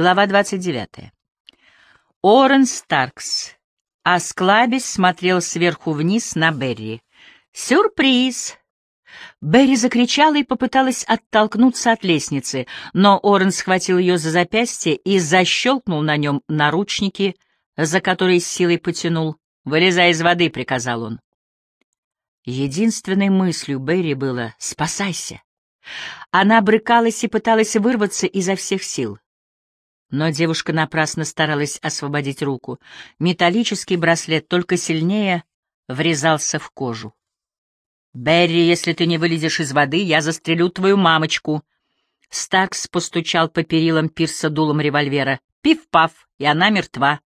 Глава 29. Орен Старкс, осклабясь, смотрел сверху вниз на Берри. «Сюрприз!» Берри закричала и попыталась оттолкнуться от лестницы, но Орен схватил ее за запястье и защелкнул на нем наручники, за которые силой потянул. «Вылезай из воды», — приказал он. Единственной мыслью Берри было «спасайся». Она брыкалась и пыталась вырваться изо всех сил. Но девушка напрасно старалась освободить руку. Металлический браслет только сильнее врезался в кожу. «Берри, если ты не вылезешь из воды, я застрелю твою мамочку!» Старкс постучал по перилам пирса дулом револьвера. Пиф-паф, и она мертва.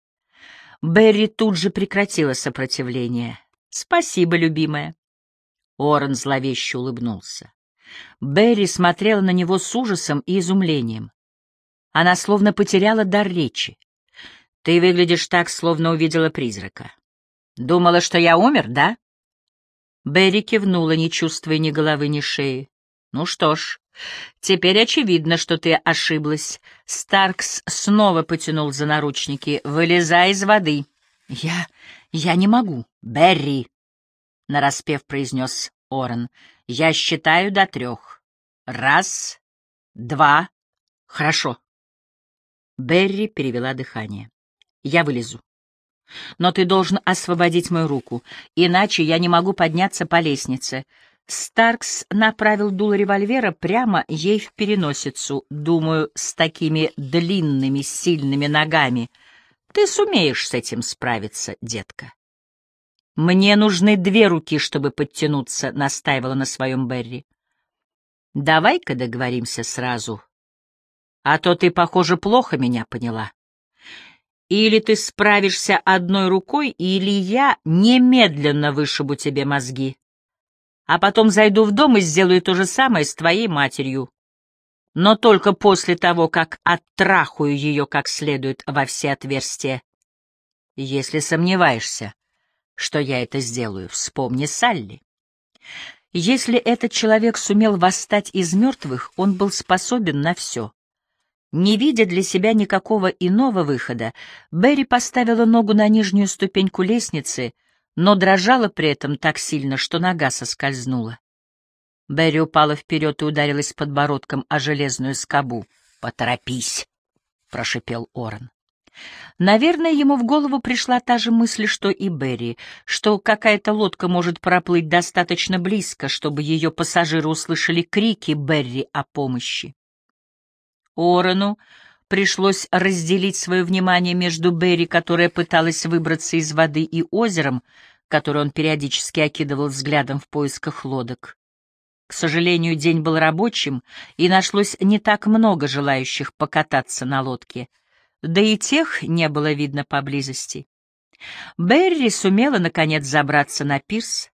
Берри тут же прекратила сопротивление. «Спасибо, любимая». Орен зловеще улыбнулся. Берри смотрела на него с ужасом и изумлением. Она словно потеряла дар речи. «Ты выглядишь так, словно увидела призрака. Думала, что я умер, да?» Берри кивнула, не чувствуя ни головы, ни шеи. «Ну что ж, теперь очевидно, что ты ошиблась». Старкс снова потянул за наручники. «Вылезай из воды». «Я... я не могу. Берри!» — нараспев произнес Орен. «Я считаю до трех. Раз, два. Хорошо». Берри перевела дыхание. «Я вылезу. Но ты должен освободить мою руку, иначе я не могу подняться по лестнице». Старкс направил дуло револьвера прямо ей в переносицу, думаю, с такими длинными, сильными ногами. Ты сумеешь с этим справиться, детка. «Мне нужны две руки, чтобы подтянуться», — настаивала на своем Берри. «Давай-ка договоримся сразу, а то ты, похоже, плохо меня поняла. Или ты справишься одной рукой, или я немедленно вышибу тебе мозги, а потом зайду в дом и сделаю то же самое с твоей матерью, но только после того, как оттрахаю ее как следует во все отверстия. Если сомневаешься, что я это сделаю. Вспомни Салли. Если этот человек сумел восстать из мертвых, он был способен на все. Не видя для себя никакого иного выхода, Берри поставила ногу на нижнюю ступеньку лестницы, но дрожала при этом так сильно, что нога соскользнула. Берри упала вперед и ударилась подбородком о железную скобу. «Поторопись!» — прошипел Орен. Наверное, ему в голову пришла та же мысль, что и Берри, что какая-то лодка может проплыть достаточно близко, чтобы ее пассажиры услышали крики Берри о помощи. Орану пришлось разделить свое внимание между Берри, которая пыталась выбраться из воды, и озером, которое он периодически окидывал взглядом в поисках лодок. К сожалению, день был рабочим, и нашлось не так много желающих покататься на лодке — да и тех не было видно поблизости. Берри сумела, наконец, забраться на пирс.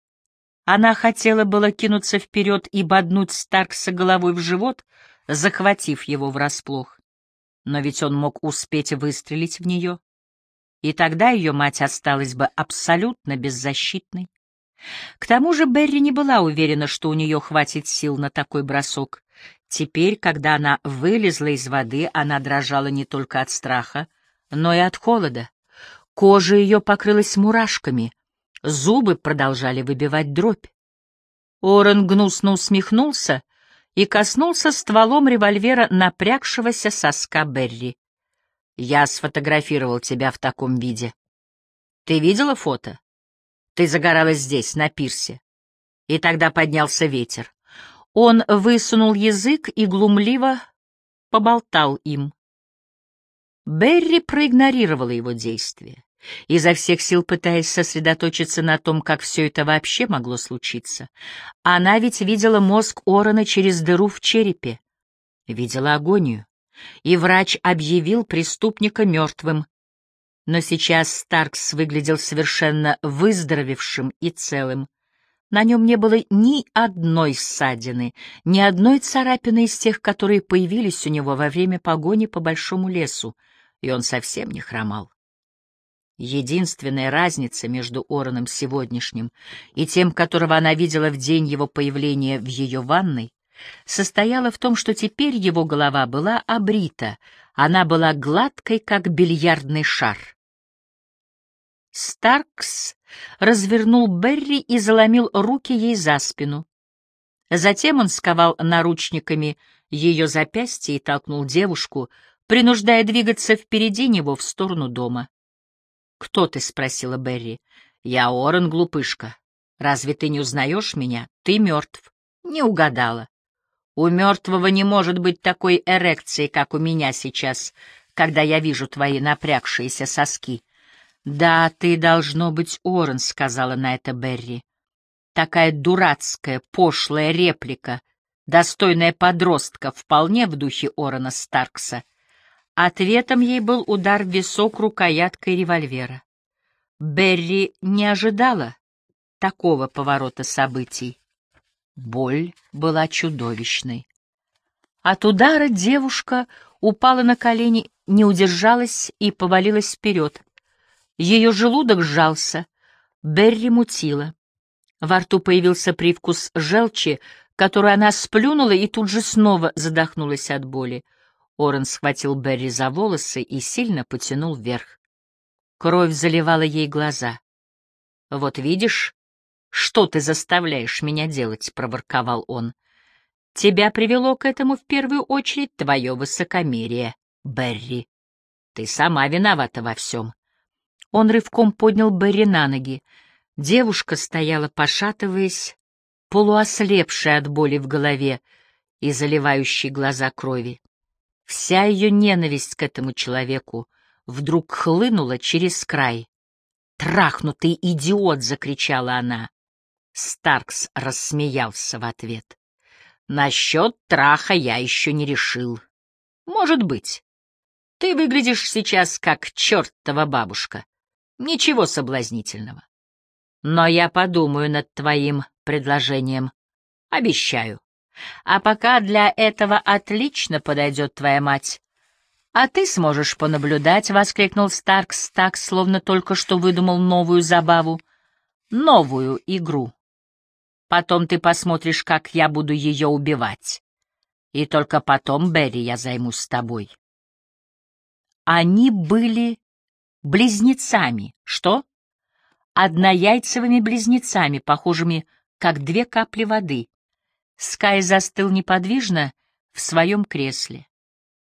Она хотела было кинуться вперед и боднуть Старкса головой в живот, захватив его врасплох. Но ведь он мог успеть выстрелить в нее, и тогда ее мать осталась бы абсолютно беззащитной. К тому же Берри не была уверена, что у нее хватит сил на такой бросок. Теперь, когда она вылезла из воды, она дрожала не только от страха, но и от холода. Кожа ее покрылась мурашками, зубы продолжали выбивать дробь. Орен гнусно усмехнулся и коснулся стволом револьвера напрягшегося соска Берри. «Я сфотографировал тебя в таком виде. Ты видела фото? Ты загоралась здесь, на пирсе. И тогда поднялся ветер. Он высунул язык и глумливо поболтал им. Берри проигнорировала его действия, изо всех сил пытаясь сосредоточиться на том, как все это вообще могло случиться. Она ведь видела мозг Орона через дыру в черепе, видела агонию, и врач объявил преступника мертвым. Но сейчас Старкс выглядел совершенно выздоровевшим и целым. На нем не было ни одной ссадины, ни одной царапины из тех, которые появились у него во время погони по большому лесу, и он совсем не хромал. Единственная разница между Ороном сегодняшним и тем, которого она видела в день его появления в ее ванной, состояла в том, что теперь его голова была обрита, она была гладкой, как бильярдный шар. Старкс развернул Берри и заломил руки ей за спину. Затем он сковал наручниками ее запястье и толкнул девушку, принуждая двигаться впереди него в сторону дома. «Кто ты?» — спросила Берри. «Я Орен, глупышка. Разве ты не узнаешь меня? Ты мертв». «Не угадала. У мертвого не может быть такой эрекции, как у меня сейчас, когда я вижу твои напрягшиеся соски». «Да, ты, должно быть, Орен», — сказала на это Берри. Такая дурацкая, пошлая реплика, достойная подростка, вполне в духе Орона Старкса. Ответом ей был удар в висок рукояткой револьвера. Берри не ожидала такого поворота событий. Боль была чудовищной. От удара девушка упала на колени, не удержалась и повалилась вперед. Ее желудок сжался, Берри мутила. Во рту появился привкус желчи, которую она сплюнула и тут же снова задохнулась от боли. Орен схватил Берри за волосы и сильно потянул вверх. Кровь заливала ей глаза. «Вот видишь, что ты заставляешь меня делать?» — проворковал он. «Тебя привело к этому в первую очередь твое высокомерие, Берри. Ты сама виновата во всем». Он рывком поднял Берри на ноги. Девушка стояла, пошатываясь, полуослепшая от боли в голове и заливающей глаза крови. Вся ее ненависть к этому человеку вдруг хлынула через край. «Трахнутый идиот!» — закричала она. Старкс рассмеялся в ответ. «Насчет траха я еще не решил. Может быть. Ты выглядишь сейчас как чертова бабушка. Ничего соблазнительного. Но я подумаю над твоим предложением. Обещаю. А пока для этого отлично подойдет твоя мать. А ты сможешь понаблюдать, — воскликнул Старкс так, словно только что выдумал новую забаву, новую игру. Потом ты посмотришь, как я буду ее убивать. И только потом, Берри, я займусь тобой. Они были близнецами. Что? однояйцевыми близнецами, похожими как две капли воды. Скай застыл неподвижно в своем кресле.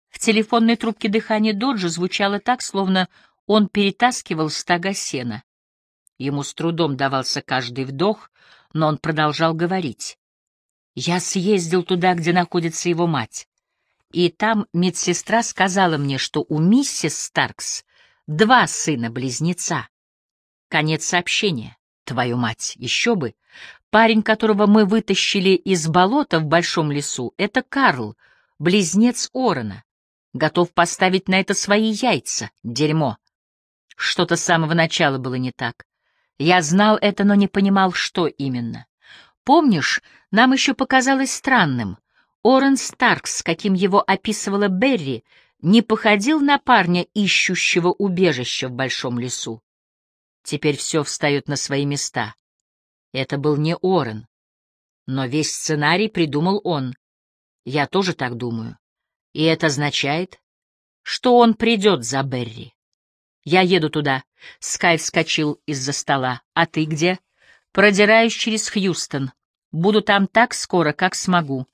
В телефонной трубке дыхание Доджа звучало так, словно он перетаскивал стога сена. Ему с трудом давался каждый вдох, но он продолжал говорить. «Я съездил туда, где находится его мать, и там медсестра сказала мне, что у миссис Старкс два сына-близнеца. Конец сообщения. Твою мать, еще бы. Парень, которого мы вытащили из болота в большом лесу, это Карл, близнец Орона. Готов поставить на это свои яйца. Дерьмо. Что-то с самого начала было не так. Я знал это, но не понимал, что именно. Помнишь, нам еще показалось странным. Орен Старкс, каким его описывала Берри, не походил на парня, ищущего убежища в большом лесу. Теперь все встает на свои места. Это был не Орен. Но весь сценарий придумал он. Я тоже так думаю. И это означает, что он придет за Берри. Я еду туда. Скай вскочил из-за стола. А ты где? Продираюсь через Хьюстон. Буду там так скоро, как смогу.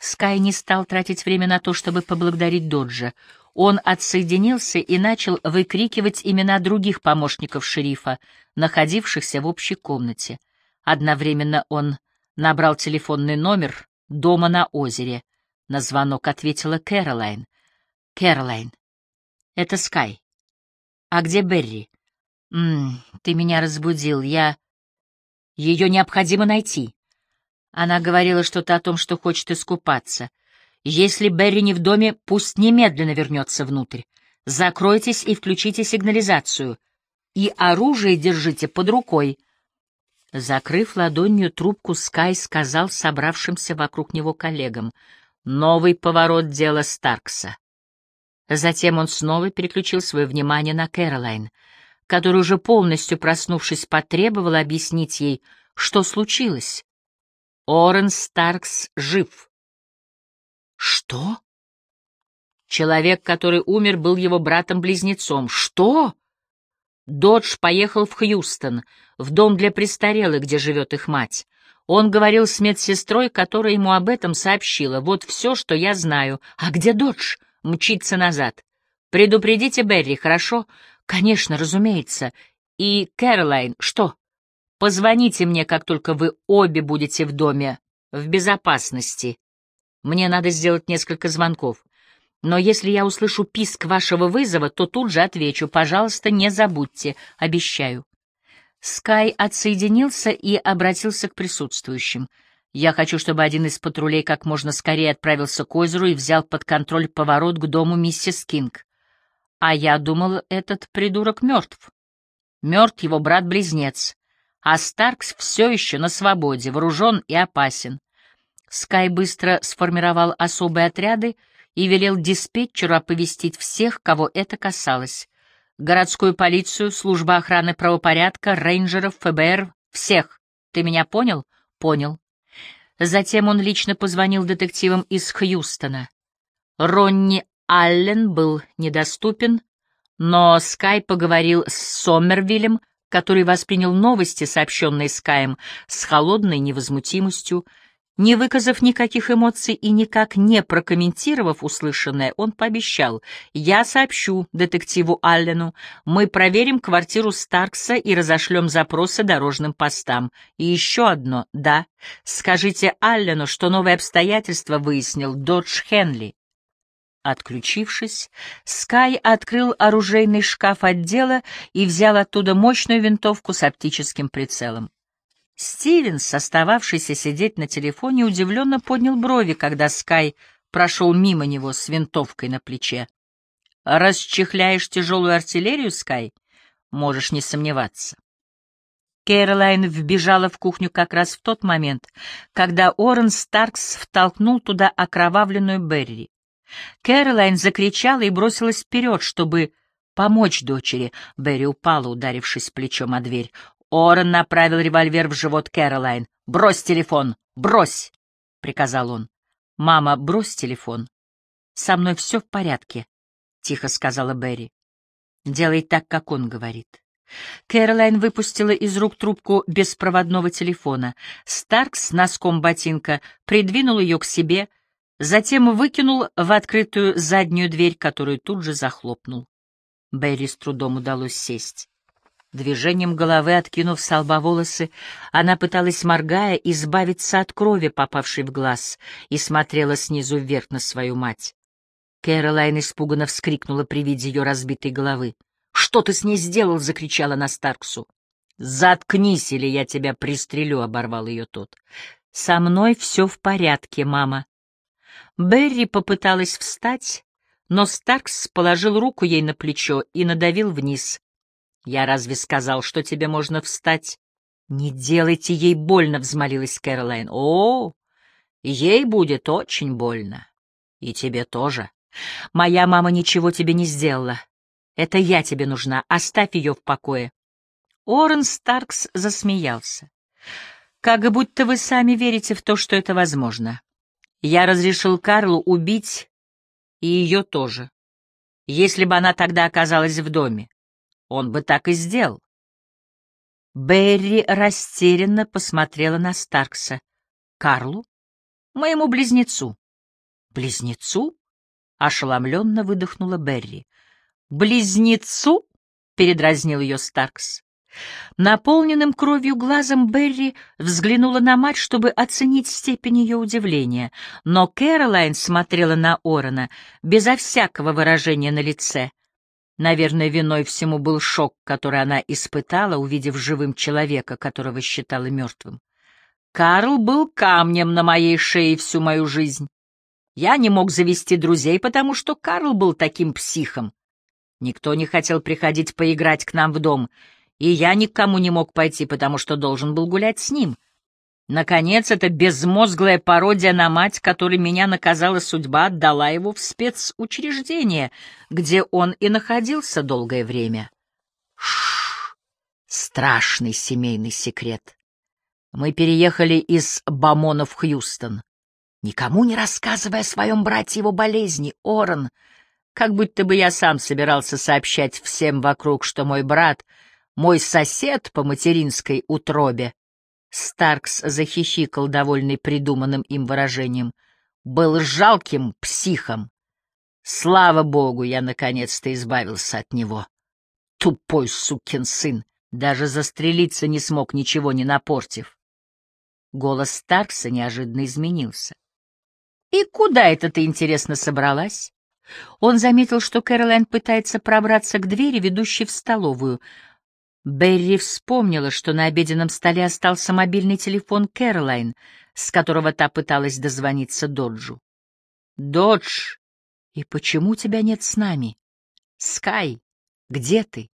Скай не стал тратить время на то, чтобы поблагодарить Доджа. Он отсоединился и начал выкрикивать имена других помощников шерифа, находившихся в общей комнате. Одновременно он набрал телефонный номер дома на озере. На звонок ответила Кэролайн. «Кэролайн, это Скай. А где Берри?» «М «Ты меня разбудил. Я... Ее необходимо найти». Она говорила что-то о том, что хочет искупаться. Если Берри не в доме, пусть немедленно вернется внутрь. Закройтесь и включите сигнализацию. И оружие держите под рукой. Закрыв ладонью трубку, Скай сказал собравшимся вокруг него коллегам. Новый поворот дела Старкса. Затем он снова переключил свое внимание на Кэролайн, которая уже полностью проснувшись потребовала объяснить ей, что случилось. Орен Старкс жив. Что? Человек, который умер, был его братом-близнецом. Что? Додж поехал в Хьюстон, в дом для престарелых, где живет их мать. Он говорил с медсестрой, которая ему об этом сообщила. Вот все, что я знаю. А где Додж? Мчится назад. Предупредите Берри, хорошо? Конечно, разумеется. И Кэролайн, что? Позвоните мне, как только вы обе будете в доме, в безопасности. Мне надо сделать несколько звонков. Но если я услышу писк вашего вызова, то тут же отвечу. Пожалуйста, не забудьте. Обещаю. Скай отсоединился и обратился к присутствующим. Я хочу, чтобы один из патрулей как можно скорее отправился к озеру и взял под контроль поворот к дому миссис Кинг. А я думал, этот придурок мертв. Мертв его брат-близнец. А Старкс все еще на свободе, вооружен и опасен. Скай быстро сформировал особые отряды и велел диспетчеру оповестить всех, кого это касалось. Городскую полицию, служба охраны правопорядка, рейнджеров, ФБР, всех. Ты меня понял? Понял. Затем он лично позвонил детективам из Хьюстона. Ронни Аллен был недоступен, но Скай поговорил с Сомервиллем, который воспринял новости, сообщенные Скаем, с холодной невозмутимостью, не выказав никаких эмоций и никак не прокомментировав услышанное, он пообещал, «Я сообщу детективу Аллену, мы проверим квартиру Старкса и разошлем запросы дорожным постам. И еще одно, да, скажите Аллену, что новые обстоятельства выяснил Додж Хенли». Отключившись, Скай открыл оружейный шкаф отдела и взял оттуда мощную винтовку с оптическим прицелом. Стивенс, остававшийся сидеть на телефоне, удивленно поднял брови, когда Скай прошел мимо него с винтовкой на плече. «Расчехляешь тяжелую артиллерию, Скай? Можешь не сомневаться». Кэролайн вбежала в кухню как раз в тот момент, когда Орен Старкс втолкнул туда окровавленную Берри. Кэролайн закричала и бросилась вперед, чтобы помочь дочери. Берри упала, ударившись плечом о дверь. Орен направил револьвер в живот Кэролайн. «Брось телефон! Брось!» — приказал он. «Мама, брось телефон. Со мной все в порядке», — тихо сказала Берри. «Делай так, как он говорит». Кэролайн выпустила из рук трубку беспроводного телефона. Старкс носком ботинка придвинул ее к себе, затем выкинул в открытую заднюю дверь, которую тут же захлопнул. Берри с трудом удалось сесть. Движением головы, откинув с лба волосы, она пыталась, моргая, избавиться от крови, попавшей в глаз, и смотрела снизу вверх на свою мать. Кэролайн испуганно вскрикнула при виде ее разбитой головы. «Что ты с ней сделал?» — закричала на Старксу. «Заткнись, или я тебя пристрелю», — оборвал ее тот. «Со мной все в порядке, мама». Берри попыталась встать, но Старкс положил руку ей на плечо и надавил вниз. «Я разве сказал, что тебе можно встать?» «Не делайте ей больно», — взмолилась Кэролайн. «О, ей будет очень больно. И тебе тоже. Моя мама ничего тебе не сделала. Это я тебе нужна. Оставь ее в покое». Орен Старкс засмеялся. «Как будто вы сами верите в то, что это возможно. Я разрешил Карлу убить и ее тоже, если бы она тогда оказалась в доме. Он бы так и сделал. Берри растерянно посмотрела на Старкса. «Карлу? Моему близнецу». «Близнецу?» — ошеломленно выдохнула Берри. «Близнецу?» — передразнил ее Старкс. Наполненным кровью глазом Берри взглянула на мать, чтобы оценить степень ее удивления, но Кэролайн смотрела на Орона безо всякого выражения на лице. Наверное, виной всему был шок, который она испытала, увидев живым человека, которого считала мертвым. Карл был камнем на моей шее всю мою жизнь. Я не мог завести друзей, потому что Карл был таким психом. Никто не хотел приходить поиграть к нам в дом, и я никому не мог пойти, потому что должен был гулять с ним. Наконец, эта безмозглая пародия на мать, которой меня наказала судьба, отдала его в спецучреждение, где он и находился долгое время. Шш, страшный семейный секрет. Мы переехали из Бамона в Хьюстон. Никому не рассказывая о своем брате его болезни, Орен, как будто бы я сам собирался сообщать всем вокруг, что мой брат, мой сосед по материнской утробе, Старкс захихикал, довольный придуманным им выражением, был жалким психом. Слава богу, я наконец-то избавился от него. Тупой сукин сын, даже застрелиться не смог, ничего не напортив. Голос Старкса неожиданно изменился. «И куда это ты, интересно, собралась?» Он заметил, что Кэролайн пытается пробраться к двери, ведущей в столовую. Берри вспомнила, что на обеденном столе остался мобильный телефон Кэролайн, с которого та пыталась дозвониться Доджу. «Додж, и почему тебя нет с нами? Скай, где ты?»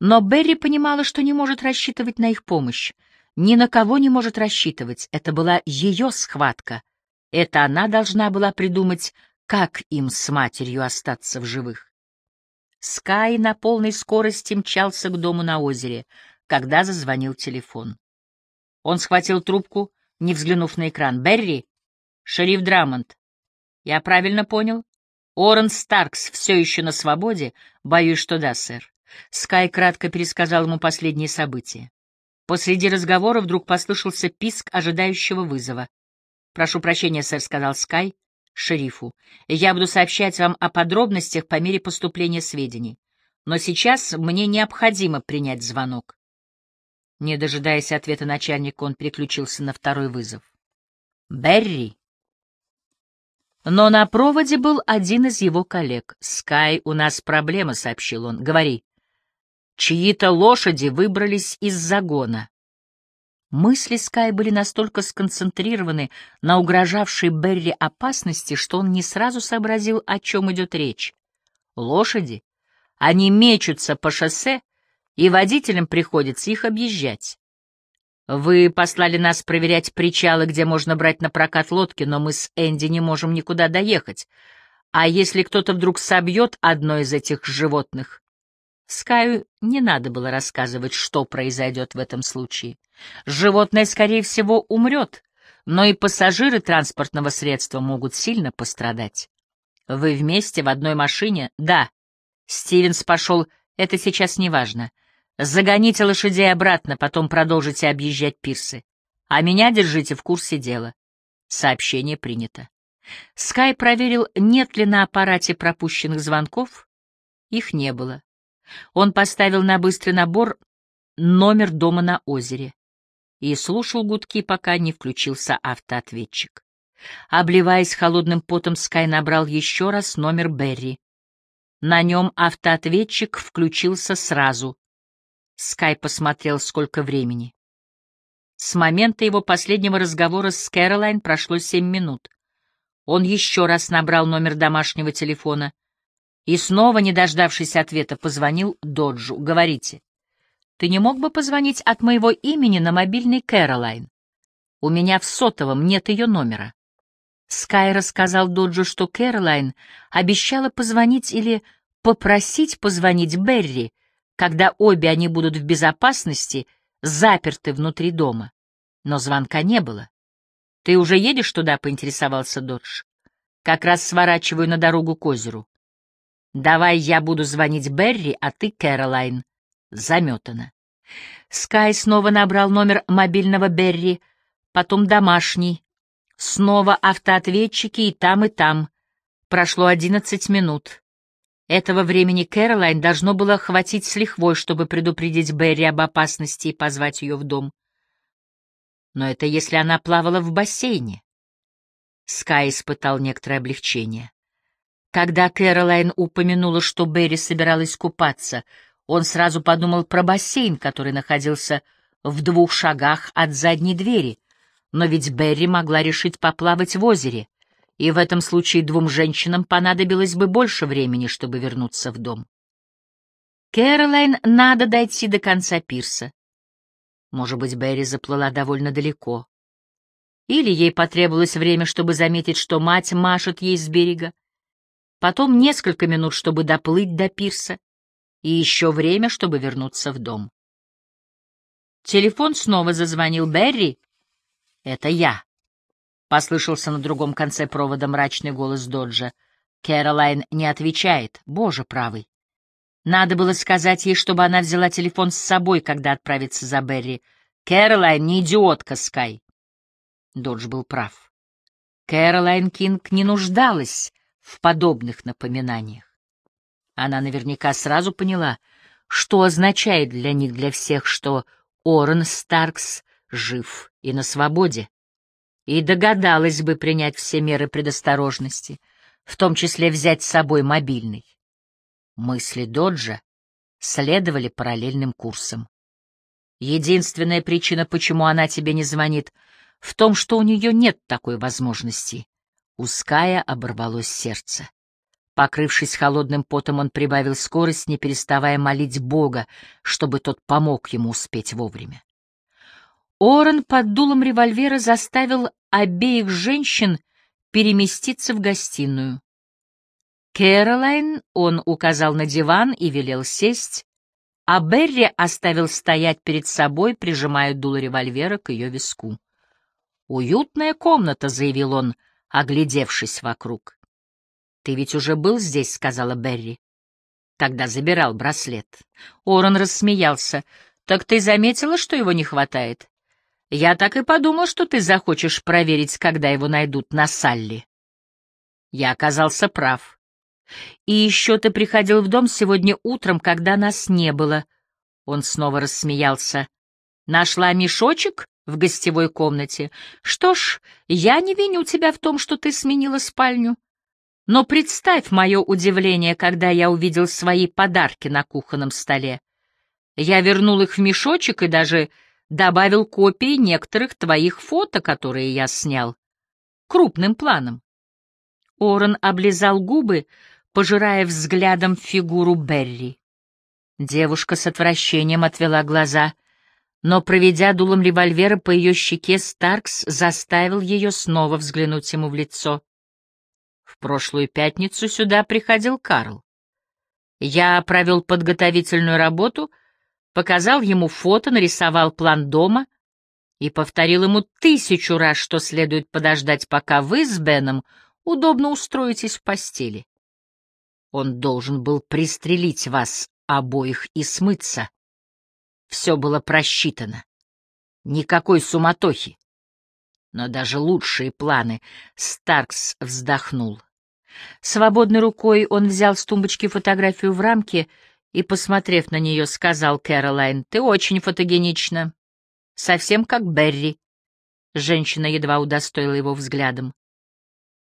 Но Берри понимала, что не может рассчитывать на их помощь. Ни на кого не может рассчитывать. Это была ее схватка. Это она должна была придумать, как им с матерью остаться в живых. Скай на полной скорости мчался к дому на озере, когда зазвонил телефон. Он схватил трубку, не взглянув на экран. «Берри? Шериф Драмонт. Я правильно понял? Орен Старкс все еще на свободе? Боюсь, что да, сэр». Скай кратко пересказал ему последние события. Посреди разговора вдруг послышался писк ожидающего вызова. «Прошу прощения, сэр», — сказал Скай, шерифу. «Я буду сообщать вам о подробностях по мере поступления сведений. Но сейчас мне необходимо принять звонок». Не дожидаясь ответа начальника, он переключился на второй вызов. «Берри!» Но на проводе был один из его коллег. «Скай, у нас проблема», — сообщил он. «Говори». «Чьи-то лошади выбрались из загона. Мысли Скай были настолько сконцентрированы на угрожавшей Берри опасности, что он не сразу сообразил, о чем идет речь. Лошади? Они мечутся по шоссе, и водителям приходится их объезжать. Вы послали нас проверять причалы, где можно брать на прокат лодки, но мы с Энди не можем никуда доехать. А если кто-то вдруг собьет одно из этих животных? Скаю не надо было рассказывать, что произойдет в этом случае. Животное, скорее всего, умрет, но и пассажиры транспортного средства могут сильно пострадать. Вы вместе в одной машине? Да. Стивенс пошел, это сейчас не важно. Загоните лошадей обратно, потом продолжите объезжать пирсы. А меня держите в курсе дела. Сообщение принято. Скай проверил, нет ли на аппарате пропущенных звонков. Их не было. Он поставил на быстрый набор номер дома на озере и слушал гудки, пока не включился автоответчик. Обливаясь холодным потом, Скай набрал еще раз номер Берри. На нем автоответчик включился сразу. Скай посмотрел, сколько времени. С момента его последнего разговора с Кэролайн прошло семь минут. Он еще раз набрал номер домашнего телефона и снова, не дождавшись ответа, позвонил Доджу. «Говорите». Ты не мог бы позвонить от моего имени на мобильный Кэролайн? У меня в сотовом нет ее номера. Скай рассказал Доджу, что Кэролайн обещала позвонить или попросить позвонить Берри, когда обе они будут в безопасности, заперты внутри дома. Но звонка не было. «Ты уже едешь туда?» — поинтересовался Додж. «Как раз сворачиваю на дорогу к озеру. Давай я буду звонить Берри, а ты Кэролайн. Заметано. Скай снова набрал номер мобильного Берри, потом домашний, снова автоответчики и там, и там. Прошло одиннадцать минут. Этого времени Кэролайн должно было хватить с лихвой, чтобы предупредить Берри об опасности и позвать ее в дом. Но это если она плавала в бассейне. Скай испытал некоторое облегчение. Когда Кэролайн упомянула, что Берри собиралась купаться — он сразу подумал про бассейн, который находился в двух шагах от задней двери. Но ведь Берри могла решить поплавать в озере, и в этом случае двум женщинам понадобилось бы больше времени, чтобы вернуться в дом. Кэролайн надо дойти до конца пирса. Может быть, Берри заплыла довольно далеко. Или ей потребовалось время, чтобы заметить, что мать машет ей с берега. Потом несколько минут, чтобы доплыть до пирса и еще время, чтобы вернуться в дом. Телефон снова зазвонил Берри. «Это я». Послышался на другом конце провода мрачный голос Доджа. Кэролайн не отвечает. Боже правый. Надо было сказать ей, чтобы она взяла телефон с собой, когда отправится за Берри. Кэролайн не идиотка, Скай. Додж был прав. Кэролайн Кинг не нуждалась в подобных напоминаниях. Она наверняка сразу поняла, что означает для них, для всех, что Орен Старкс жив и на свободе, и догадалась бы принять все меры предосторожности, в том числе взять с собой мобильный. Мысли Доджа следовали параллельным курсом. Единственная причина, почему она тебе не звонит, в том, что у нее нет такой возможности. У Ская оборвалось сердце. Покрывшись холодным потом, он прибавил скорость, не переставая молить Бога, чтобы тот помог ему успеть вовремя. Орен под дулом револьвера заставил обеих женщин переместиться в гостиную. Кэролайн он указал на диван и велел сесть, а Берри оставил стоять перед собой, прижимая дуло револьвера к ее виску. «Уютная комната», — заявил он, оглядевшись вокруг. «Ты ведь уже был здесь», — сказала Берри. Тогда забирал браслет. Орон рассмеялся. «Так ты заметила, что его не хватает? Я так и подумал, что ты захочешь проверить, когда его найдут на Салли». Я оказался прав. И еще ты приходил в дом сегодня утром, когда нас не было. Он снова рассмеялся. Нашла мешочек в гостевой комнате. Что ж, я не виню тебя в том, что ты сменила спальню. Но представь мое удивление, когда я увидел свои подарки на кухонном столе. Я вернул их в мешочек и даже добавил копии некоторых твоих фото, которые я снял. Крупным планом. Орен облизал губы, пожирая взглядом фигуру Берри. Девушка с отвращением отвела глаза, но, проведя дулом револьвера по ее щеке, Старкс заставил ее снова взглянуть ему в лицо. В прошлую пятницу сюда приходил Карл. Я провел подготовительную работу, показал ему фото, нарисовал план дома и повторил ему тысячу раз, что следует подождать, пока вы с Беном удобно устроитесь в постели. Он должен был пристрелить вас обоих и смыться. Все было просчитано. Никакой суматохи. Но даже лучшие планы Старкс вздохнул. Свободной рукой он взял с тумбочки фотографию в рамке и, посмотрев на нее, сказал Кэролайн, «Ты очень фотогенична. Совсем как Берри». Женщина едва удостоила его взглядом.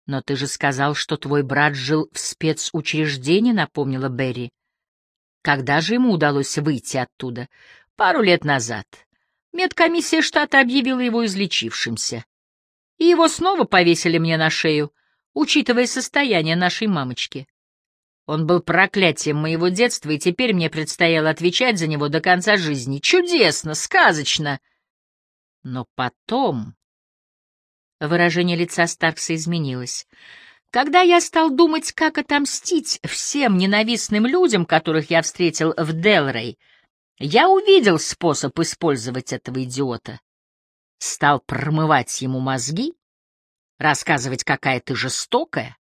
«Но ты же сказал, что твой брат жил в спецучреждении», — напомнила Берри. «Когда же ему удалось выйти оттуда?» «Пару лет назад. Медкомиссия штата объявила его излечившимся. И его снова повесили мне на шею, учитывая состояние нашей мамочки. Он был проклятием моего детства, и теперь мне предстояло отвечать за него до конца жизни. Чудесно, сказочно!» Но потом Выражение лица Старкса изменилось. Когда я стал думать, как отомстить всем ненавистным людям, которых я встретил в Делрей, я увидел способ использовать этого идиота. Стал промывать ему мозги, рассказывать, какая ты жестокая,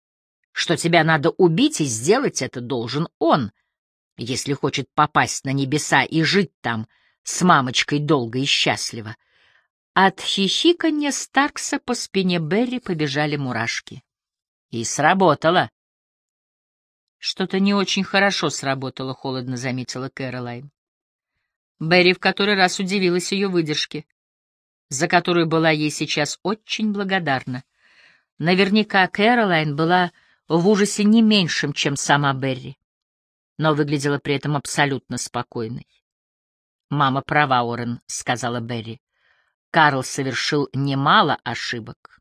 что тебя надо убить, и сделать это должен он, если хочет попасть на небеса и жить там с мамочкой долго и счастливо. От хихиканья Старкса по спине Берри побежали мурашки. И сработало. Что-то не очень хорошо сработало, холодно заметила Кэролайн. Берри в который раз удивилась ее выдержке, за которую была ей сейчас очень благодарна. Наверняка Кэролайн была в ужасе не меньшим, чем сама Берри, но выглядела при этом абсолютно спокойной. «Мама права, Орен», — сказала Берри. Карл совершил немало ошибок.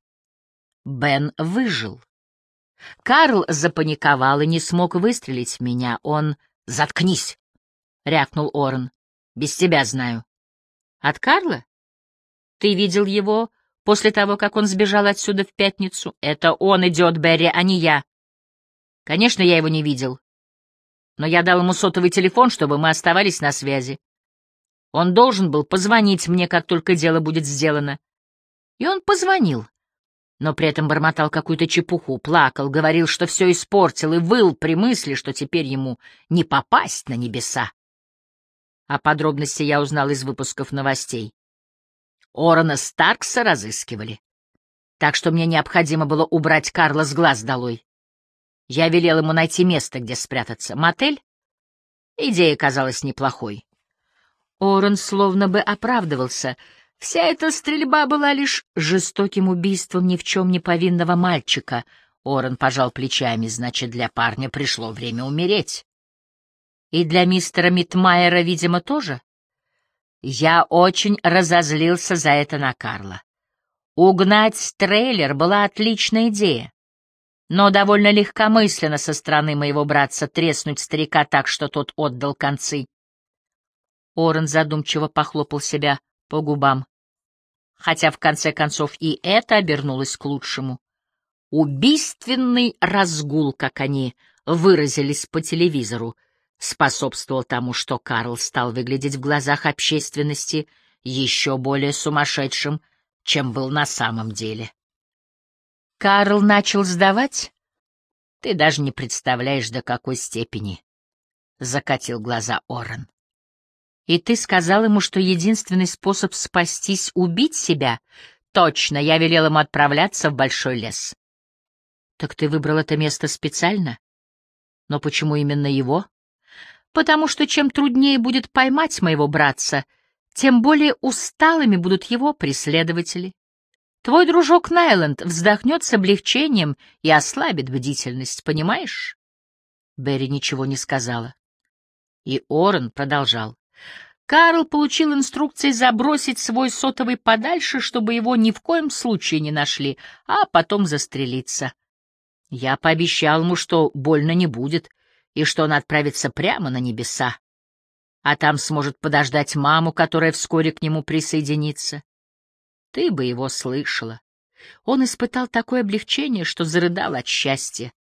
Бен выжил. Карл запаниковал и не смог выстрелить в меня. Он... «Заткнись!» — рявкнул Орн. «Без тебя знаю». «От Карла? Ты видел его после того, как он сбежал отсюда в пятницу? Это он идет, Берри, а не я». «Конечно, я его не видел. Но я дал ему сотовый телефон, чтобы мы оставались на связи. Он должен был позвонить мне, как только дело будет сделано. И он позвонил. но при этом бормотал какую-то чепуху, плакал, говорил, что все испортил, и выл при мысли, что теперь ему не попасть на небеса. А подробности я узнал из выпусков новостей. Орона Старкса разыскивали. Так что мне необходимо было убрать Карла с глаз долой. Я велел ему найти место, где спрятаться. Мотель? Идея казалась неплохой. Орен словно бы оправдывался. Вся эта стрельба была лишь жестоким убийством ни в чем не повинного мальчика. Орен пожал плечами, значит, для парня пришло время умереть. И для мистера Митмайера, видимо, тоже. Я очень разозлился за это на Карла. Угнать трейлер была отличная идея. Но довольно легкомысленно со стороны моего братца треснуть старика так, что тот отдал концы. Орен задумчиво похлопал себя по губам. Хотя, в конце концов, и это обернулось к лучшему. Убийственный разгул, как они выразились по телевизору, способствовал тому, что Карл стал выглядеть в глазах общественности еще более сумасшедшим, чем был на самом деле. Карл начал сдавать? Ты даже не представляешь, до какой степени. Закатил глаза Орен. И ты сказал ему, что единственный способ спастись — убить себя? Точно, я велел ему отправляться в большой лес. Так ты выбрал это место специально? Но почему именно его? Потому что чем труднее будет поймать моего братца, тем более усталыми будут его преследователи. Твой дружок Найланд вздохнет с облегчением и ослабит бдительность, понимаешь? Берри ничего не сказала. И Орен продолжал. Карл получил инструкции забросить свой сотовый подальше, чтобы его ни в коем случае не нашли, а потом застрелиться. Я пообещал ему, что больно не будет, и что он отправится прямо на небеса. А там сможет подождать маму, которая вскоре к нему присоединится. Ты бы его слышала. Он испытал такое облегчение, что зарыдал от счастья.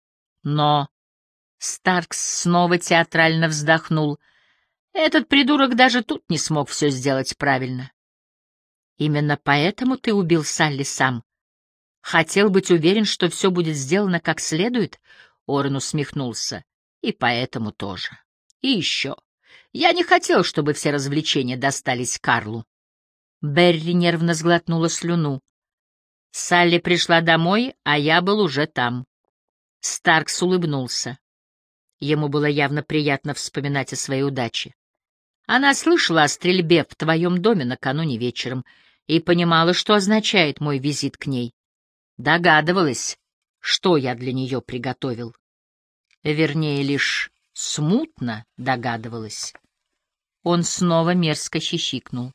Но... Старкс снова театрально вздохнул. Этот придурок даже тут не смог все сделать правильно. Именно поэтому ты убил Салли сам. Хотел быть уверен, что все будет сделано как следует? Орен усмехнулся. И поэтому тоже. И еще. Я не хотел, чтобы все развлечения достались Карлу. Берри нервно сглотнула слюну. Салли пришла домой, а я был уже там. Старкс улыбнулся. Ему было явно приятно вспоминать о своей удаче. Она слышала о стрельбе в твоем доме накануне вечером и понимала, что означает мой визит к ней. Догадывалась, что я для нее приготовил. Вернее, лишь смутно догадывалась. Он снова мерзко хихикнул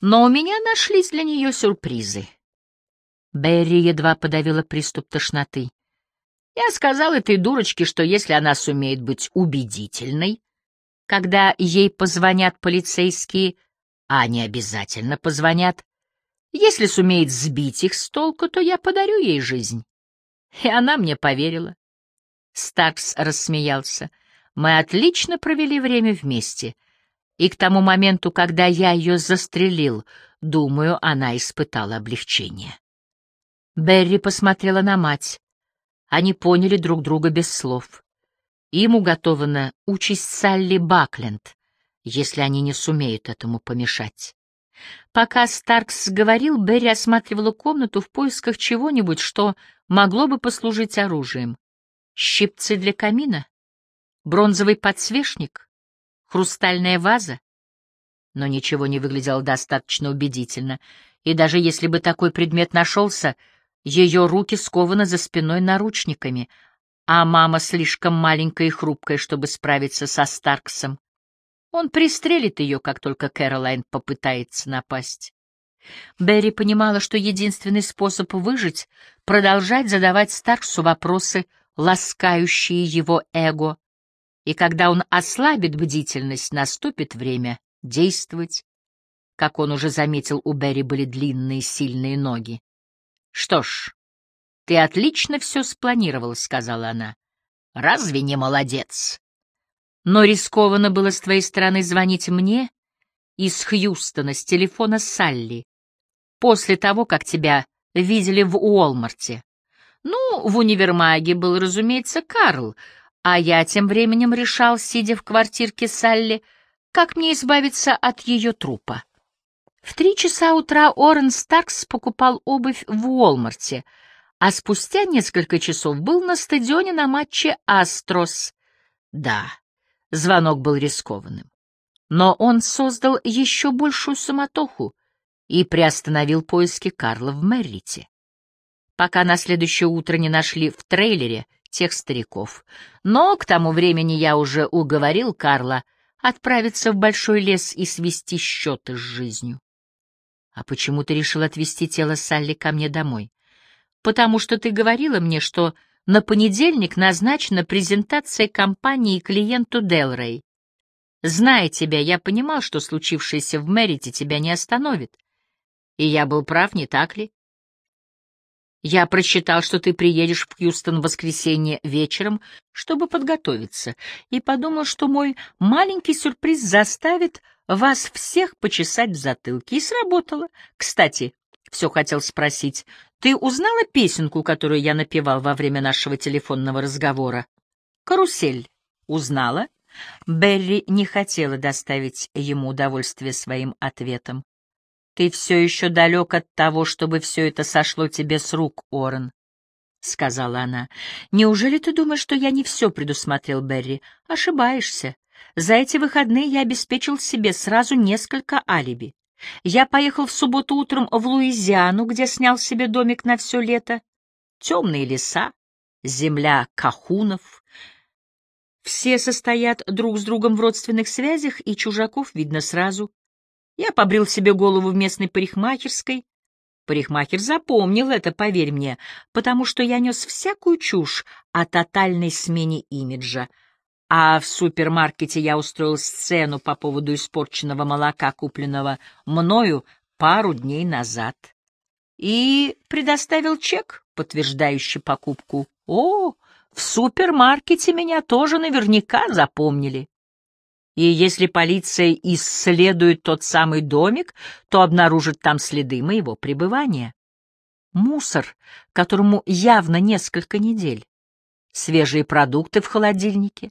но у меня нашлись для нее сюрпризы. Берри едва подавила приступ тошноты. Я сказал этой дурочке, что если она сумеет быть убедительной, когда ей позвонят полицейские, а они обязательно позвонят, если сумеет сбить их с толку, то я подарю ей жизнь. И она мне поверила. Старкс рассмеялся. Мы отлично провели время вместе — и к тому моменту, когда я ее застрелил, думаю, она испытала облегчение. Берри посмотрела на мать. Они поняли друг друга без слов. Им уготована участь Салли Бакленд, если они не сумеют этому помешать. Пока Старкс говорил, Берри осматривала комнату в поисках чего-нибудь, что могло бы послужить оружием. Щипцы для камина? Бронзовый подсвечник? хрустальная ваза. Но ничего не выглядело достаточно убедительно, и даже если бы такой предмет нашелся, ее руки скованы за спиной наручниками, а мама слишком маленькая и хрупкая, чтобы справиться со Старксом. Он пристрелит ее, как только Кэролайн попытается напасть. Берри понимала, что единственный способ выжить — продолжать задавать Старксу вопросы, ласкающие его эго, и когда он ослабит бдительность, наступит время действовать. Как он уже заметил, у Берри были длинные сильные ноги. — Что ж, ты отлично все спланировал, — сказала она. — Разве не молодец? Но рискованно было с твоей стороны звонить мне из Хьюстона с телефона Салли после того, как тебя видели в Уолмарте. Ну, в универмаге был, разумеется, Карл, а я тем временем решал, сидя в квартирке Салли, как мне избавиться от ее трупа. В три часа утра Орен Старкс покупал обувь в Уолмарте, а спустя несколько часов был на стадионе на матче «Астрос». Да, звонок был рискованным. Но он создал еще большую суматоху и приостановил поиски Карла в Меррите. Пока на следующее утро не нашли в трейлере тех стариков. Но к тому времени я уже уговорил Карла отправиться в большой лес и свести счеты с жизнью. А почему ты решил отвезти тело Салли ко мне домой? Потому что ты говорила мне, что на понедельник назначена презентация компании клиенту Делрей. Зная тебя, я понимал, что случившееся в Мэрите тебя не остановит. И я был прав, не так ли? Я просчитал, что ты приедешь в Хьюстон в воскресенье вечером, чтобы подготовиться, и подумал, что мой маленький сюрприз заставит вас всех почесать в затылке. И сработало. Кстати, все хотел спросить, ты узнала песенку, которую я напевал во время нашего телефонного разговора? «Карусель». Узнала? Берри не хотела доставить ему удовольствие своим ответом. «Ты все еще далек от того, чтобы все это сошло тебе с рук, Орен», — сказала она. «Неужели ты думаешь, что я не все предусмотрел, Берри? Ошибаешься. За эти выходные я обеспечил себе сразу несколько алиби. Я поехал в субботу утром в Луизиану, где снял себе домик на все лето. Темные леса, земля кахунов. Все состоят друг с другом в родственных связях, и чужаков видно сразу. Я побрил себе голову в местной парикмахерской. Парикмахер запомнил это, поверь мне, потому что я нес всякую чушь о тотальной смене имиджа. А в супермаркете я устроил сцену по поводу испорченного молока, купленного мною пару дней назад. И предоставил чек, подтверждающий покупку. О, в супермаркете меня тоже наверняка запомнили. И если полиция исследует тот самый домик, то обнаружит там следы моего пребывания. Мусор, которому явно несколько недель. Свежие продукты в холодильнике.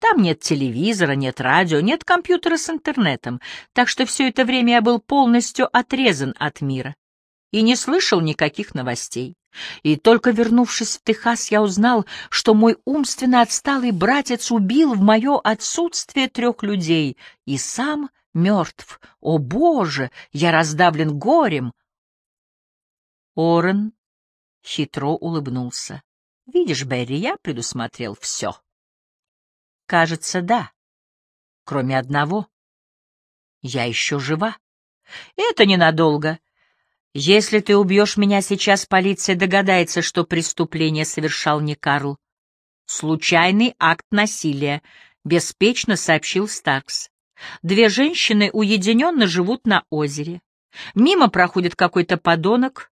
Там нет телевизора, нет радио, нет компьютера с интернетом, так что все это время я был полностью отрезан от мира и не слышал никаких новостей. И только вернувшись в Техас, я узнал, что мой умственно отсталый братец убил в мое отсутствие трех людей и сам мертв. О, Боже, я раздавлен горем. Орен хитро улыбнулся. Видишь, Берри, я предусмотрел все. Кажется, да. Кроме одного. Я еще жива. Это ненадолго. Если ты убьешь меня сейчас, полиция догадается, что преступление совершал не Карл. Случайный акт насилия, беспечно сообщил Старкс. Две женщины уединенно живут на озере. Мимо проходит какой-то подонок.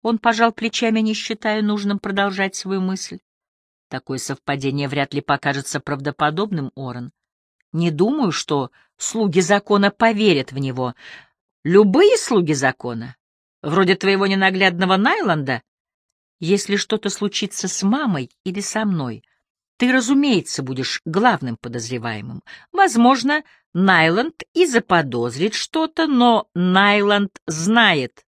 Он пожал плечами, не считая нужным продолжать свою мысль. Такое совпадение вряд ли покажется правдоподобным, Орен. Не думаю, что слуги закона поверят в него. Любые слуги закона Вроде твоего ненаглядного Найланда? Если что-то случится с мамой или со мной, ты, разумеется, будешь главным подозреваемым. Возможно, Найланд и заподозрит что-то, но Найланд знает.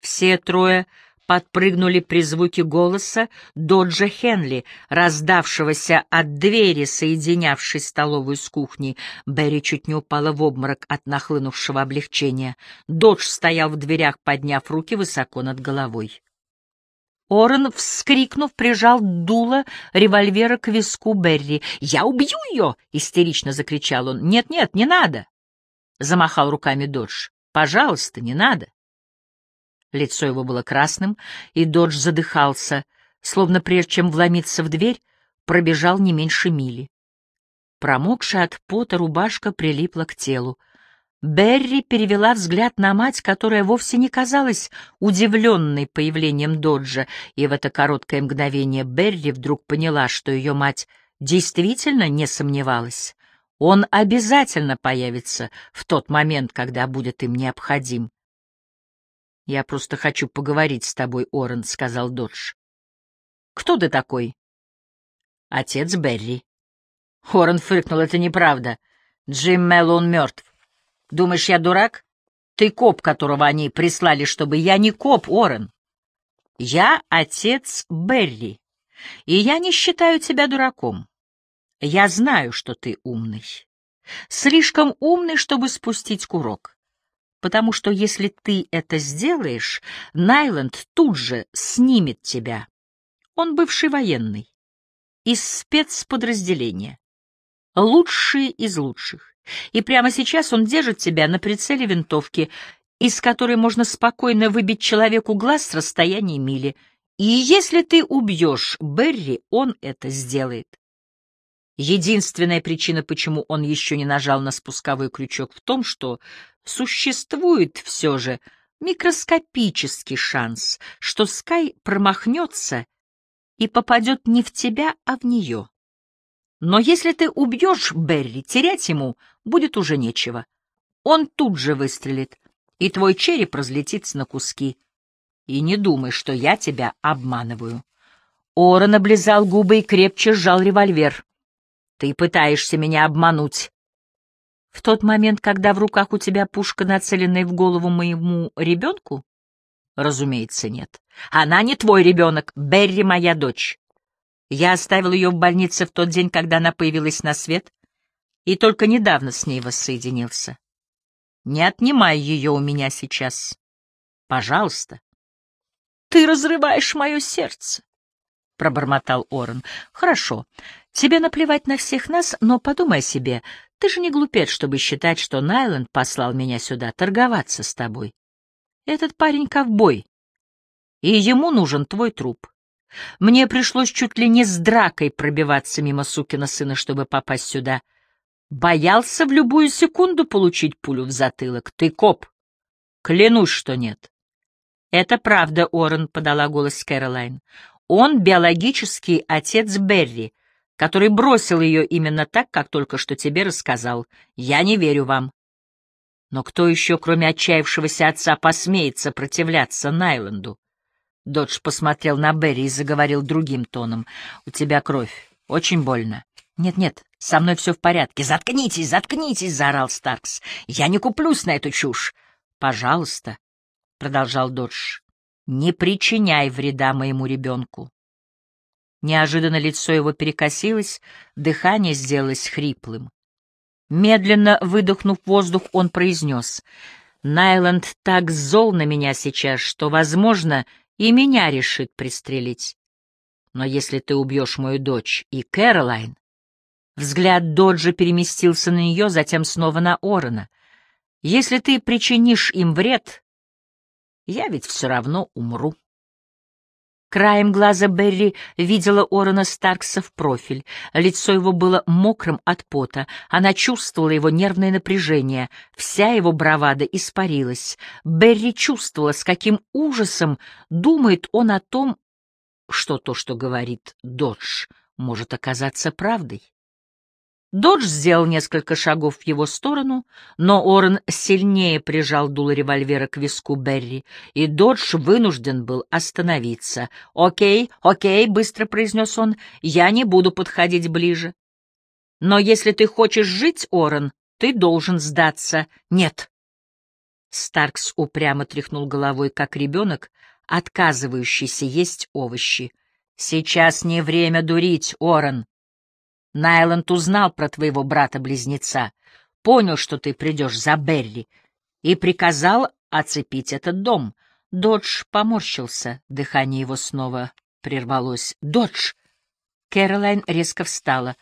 Все трое подпрыгнули при звуке голоса Доджа Хенли, раздавшегося от двери, соединявшей столовую с кухней. Берри чуть не упала в обморок от нахлынувшего облегчения. Додж стоял в дверях, подняв руки высоко над головой. Орен, вскрикнув, прижал дуло револьвера к виску Берри. «Я убью ее!» — истерично закричал он. «Нет-нет, не надо!» — замахал руками Додж. «Пожалуйста, не надо!» Лицо его было красным, и Додж задыхался, словно прежде чем вломиться в дверь, пробежал не меньше мили. Промокшая от пота рубашка прилипла к телу. Берри перевела взгляд на мать, которая вовсе не казалась удивленной появлением Доджа, и в это короткое мгновение Берри вдруг поняла, что ее мать действительно не сомневалась. Он обязательно появится в тот момент, когда будет им необходим. «Я просто хочу поговорить с тобой, Орен», — сказал Додж. «Кто ты такой?» «Отец Берри». Орен фыркнул, «Это неправда. Джим Меллоун мертв. Думаешь, я дурак? Ты коп, которого они прислали, чтобы... Я не коп, Орен. Я отец Берри, и я не считаю тебя дураком. Я знаю, что ты умный. Слишком умный, чтобы спустить курок. Потому что если ты это сделаешь, Найланд тут же снимет тебя. Он бывший военный. Из спецподразделения. Лучший из лучших. И прямо сейчас он держит тебя на прицеле винтовки, из которой можно спокойно выбить человеку глаз с расстояния мили. И если ты убьешь Берри, он это сделает. Единственная причина, почему он еще не нажал на спусковой крючок, в том, что существует все же микроскопический шанс, что Скай промахнется и попадет не в тебя, а в нее. Но если ты убьешь Берри, терять ему будет уже нечего. Он тут же выстрелит, и твой череп разлетится на куски. И не думай, что я тебя обманываю. Орон облизал губы и крепче сжал револьвер. Ты пытаешься меня обмануть. В тот момент, когда в руках у тебя пушка, нацеленная в голову моему ребенку? Разумеется, нет. Она не твой ребенок, Берри моя дочь. Я оставил ее в больнице в тот день, когда она появилась на свет, и только недавно с ней воссоединился. Не отнимай ее у меня сейчас. Пожалуйста. Ты разрываешь мое сердце, — пробормотал Орен. Хорошо. Тебе наплевать на всех нас, но подумай о себе. Ты же не глупец, чтобы считать, что Найланд послал меня сюда торговаться с тобой. Этот парень — ковбой, и ему нужен твой труп. Мне пришлось чуть ли не с дракой пробиваться мимо сукина сына, чтобы попасть сюда. Боялся в любую секунду получить пулю в затылок. Ты коп. Клянусь, что нет. Это правда, Орен, — подала голос Кэролайн. Он биологический отец Берри, который бросил ее именно так, как только что тебе рассказал. Я не верю вам. Но кто еще, кроме отчаявшегося отца, посмеет сопротивляться Найланду? Додж посмотрел на Берри и заговорил другим тоном. — У тебя кровь. Очень больно. «Нет-нет, со мной все в порядке. Заткнитесь, заткнитесь!» — заорал Старкс. «Я не куплюсь на эту чушь!» «Пожалуйста», — продолжал Додж, — «не причиняй вреда моему ребенку». Неожиданно лицо его перекосилось, дыхание сделалось хриплым. Медленно выдохнув воздух, он произнес, «Найланд так зол на меня сейчас, что, возможно, и меня решит пристрелить. Но если ты убьешь мою дочь и Кэролайн, Взгляд Доджа переместился на нее, затем снова на Орона. «Если ты причинишь им вред, я ведь все равно умру». Краем глаза Берри видела Орона Старкса в профиль. Лицо его было мокрым от пота. Она чувствовала его нервное напряжение. Вся его бравада испарилась. Берри чувствовала, с каким ужасом думает он о том, что то, что говорит Додж, может оказаться правдой. Додж сделал несколько шагов в его сторону, но Орен сильнее прижал дуло револьвера к виску Берри, и Додж вынужден был остановиться. «Окей, окей», — быстро произнес он, — «я не буду подходить ближе». «Но если ты хочешь жить, Орен, ты должен сдаться». «Нет». Старкс упрямо тряхнул головой, как ребенок, отказывающийся есть овощи. «Сейчас не время дурить, Орен. Найланд узнал про твоего брата-близнеца, понял, что ты придешь за Берри, и приказал оцепить этот дом. Додж поморщился, дыхание его снова прервалось. «Додж!» Кэролайн резко встала.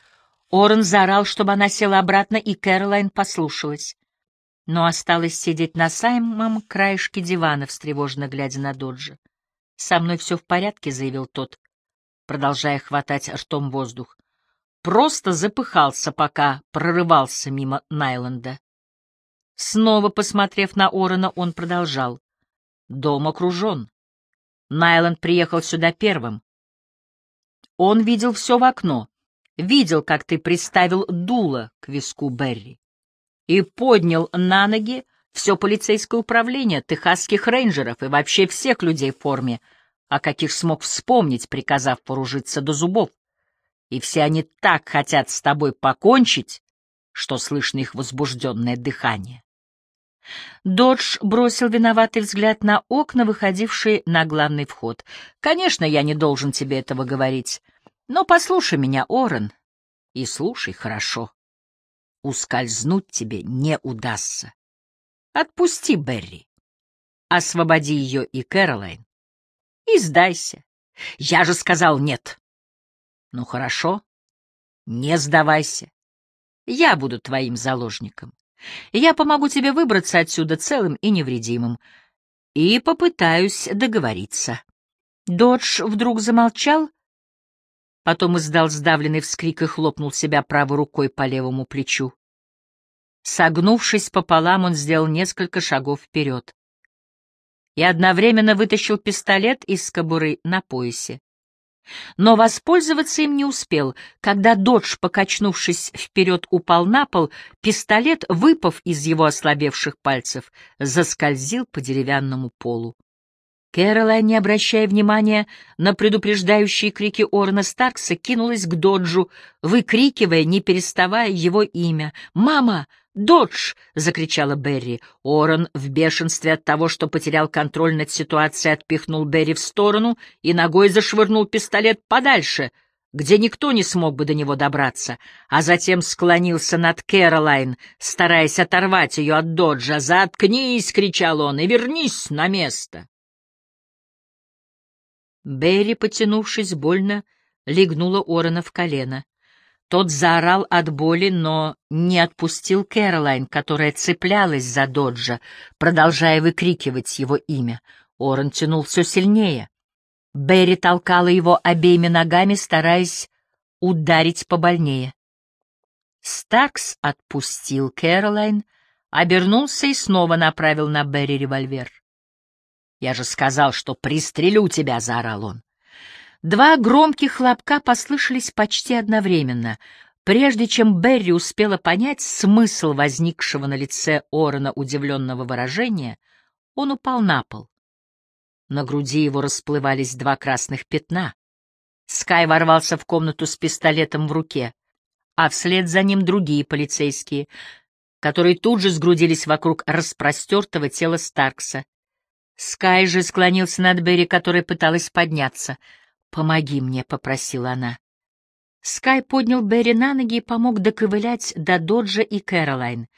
Орен заорал, чтобы она села обратно, и Кэролайн послушалась. Но осталось сидеть на самом краешке дивана, встревоженно глядя на Доджа. «Со мной все в порядке», — заявил тот, продолжая хватать ртом воздух просто запыхался, пока прорывался мимо Найланда. Снова посмотрев на Орена, он продолжал. Дом окружен. Найланд приехал сюда первым. Он видел все в окно, видел, как ты приставил дуло к виску Берри и поднял на ноги все полицейское управление, техасских рейнджеров и вообще всех людей в форме, о каких смог вспомнить, приказав вооружиться до зубов. И все они так хотят с тобой покончить, что слышно их возбужденное дыхание. Додж бросил виноватый взгляд на окна, выходившие на главный вход. «Конечно, я не должен тебе этого говорить, но послушай меня, Орен, и слушай хорошо. Ускользнуть тебе не удастся. Отпусти Берри, освободи ее и Кэролайн, и сдайся. Я же сказал нет. Ну хорошо, не сдавайся. Я буду твоим заложником. Я помогу тебе выбраться отсюда целым и невредимым. И попытаюсь договориться. Додж вдруг замолчал, потом издал сдавленный вскрик и хлопнул себя правой рукой по левому плечу. Согнувшись пополам, он сделал несколько шагов вперед и одновременно вытащил пистолет из кобуры на поясе. Но воспользоваться им не успел. Когда Додж, покачнувшись вперед, упал на пол, пистолет, выпав из его ослабевших пальцев, заскользил по деревянному полу. Кэролайн, не обращая внимания на предупреждающие крики Орна Старкса, кинулась к Доджу, выкрикивая, не переставая его имя. «Мама! «Додж!» — закричала Берри. Орон в бешенстве от того, что потерял контроль над ситуацией, отпихнул Берри в сторону и ногой зашвырнул пистолет подальше, где никто не смог бы до него добраться, а затем склонился над Кэролайн, стараясь оторвать ее от Доджа. «Заткнись!» — кричал он, — «и вернись на место!» Берри, потянувшись больно, легнула Орона в колено. Тот заорал от боли, но не отпустил Кэролайн, которая цеплялась за Доджа, продолжая выкрикивать его имя. Орен тянул все сильнее. Берри толкала его обеими ногами, стараясь ударить побольнее. Старкс отпустил Кэролайн, обернулся и снова направил на Берри револьвер. «Я же сказал, что пристрелю тебя!» — заорал он. Два громких хлопка послышались почти одновременно. Прежде чем Берри успела понять смысл возникшего на лице Орена удивленного выражения, он упал на пол. На груди его расплывались два красных пятна. Скай ворвался в комнату с пистолетом в руке, а вслед за ним другие полицейские, которые тут же сгрудились вокруг распростертого тела Старкса. Скай же склонился над Берри, которая пыталась подняться — «Помоги мне», — попросила она. Скай поднял Берри на ноги и помог доковылять до Доджа и Кэролайн.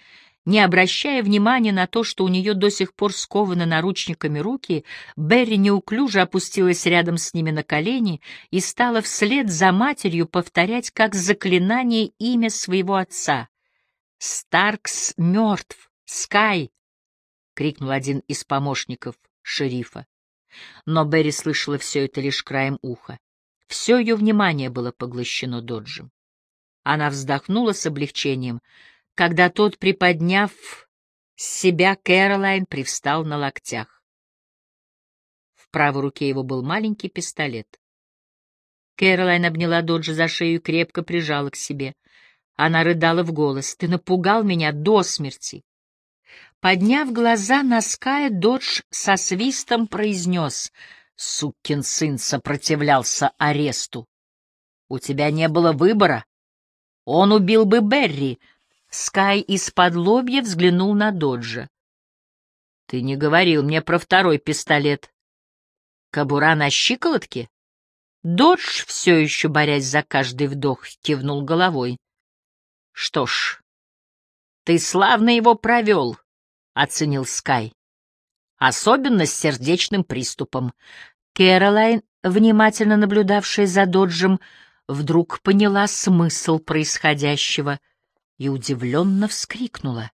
Не обращая внимания на то, что у нее до сих пор скованы наручниками руки, Берри неуклюже опустилась рядом с ними на колени и стала вслед за матерью повторять как заклинание имя своего отца. «Старкс мертв! Скай!» — крикнул один из помощников шерифа. Но Берри слышала все это лишь краем уха. Все ее внимание было поглощено Доджем. Она вздохнула с облегчением, когда тот, приподняв себя, Кэролайн привстал на локтях. В правой руке его был маленький пистолет. Кэролайн обняла Доджа за шею и крепко прижала к себе. Она рыдала в голос. «Ты напугал меня до смерти. Подняв глаза на Ская, Додж со свистом произнес. Сукин сын сопротивлялся аресту. У тебя не было выбора. Он убил бы Берри. Скай из-под лобья взглянул на Доджа. Ты не говорил мне про второй пистолет. Кобура на щиколотке? Додж, все еще борясь за каждый вдох, кивнул головой. Что ж, ты славно его провел. — оценил Скай. «Особенно с сердечным приступом». Кэролайн, внимательно наблюдавшая за Доджем, вдруг поняла смысл происходящего и удивленно вскрикнула.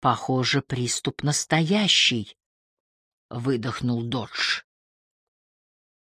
«Похоже, приступ настоящий», — выдохнул Додж.